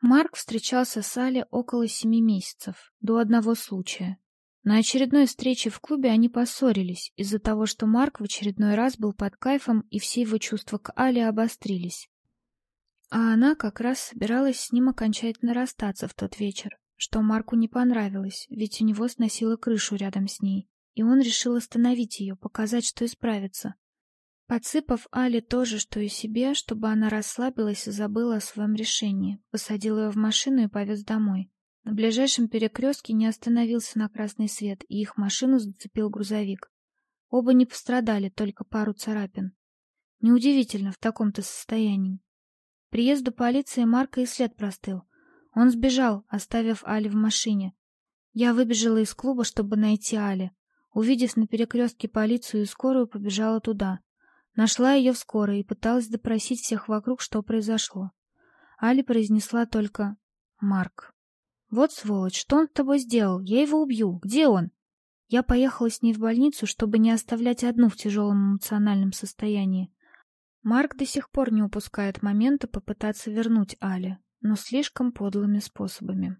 Марк встречался с Али около семи месяцев, до одного случая. На очередной встрече в клубе они поссорились из-за того, что Марк в очередной раз был под кайфом, и все его чувства к Али обострились. А она как раз собиралась с ним окончательно расстаться в тот вечер, что Марку не понравилось, ведь у него сносило крышу рядом с ней, и он решил остановить ее, показать, что исправится. Подсыпав Але тоже, что и себе, чтобы она расслабилась и забыла о своем решении, посадил ее в машину и повез домой. На ближайшем перекрестке не остановился на красный свет, и их машину зацепил грузовик. Оба не пострадали, только пару царапин. Неудивительно в таком-то состоянии. Приезду полиции Марка и след простыл. Он сбежал, оставив Али в машине. Я выбежала из клуба, чтобы найти Али. Увидев на перекрестке полицию и скорую, побежала туда. Нашла ее в скорой и пыталась допросить всех вокруг, что произошло. Али произнесла только «Марк». «Вот сволочь, что он с тобой сделал? Я его убью. Где он?» Я поехала с ней в больницу, чтобы не оставлять одну в тяжелом эмоциональном состоянии. Марк до сих пор не упускает момента попытаться вернуть Али, но слишком подлыми способами.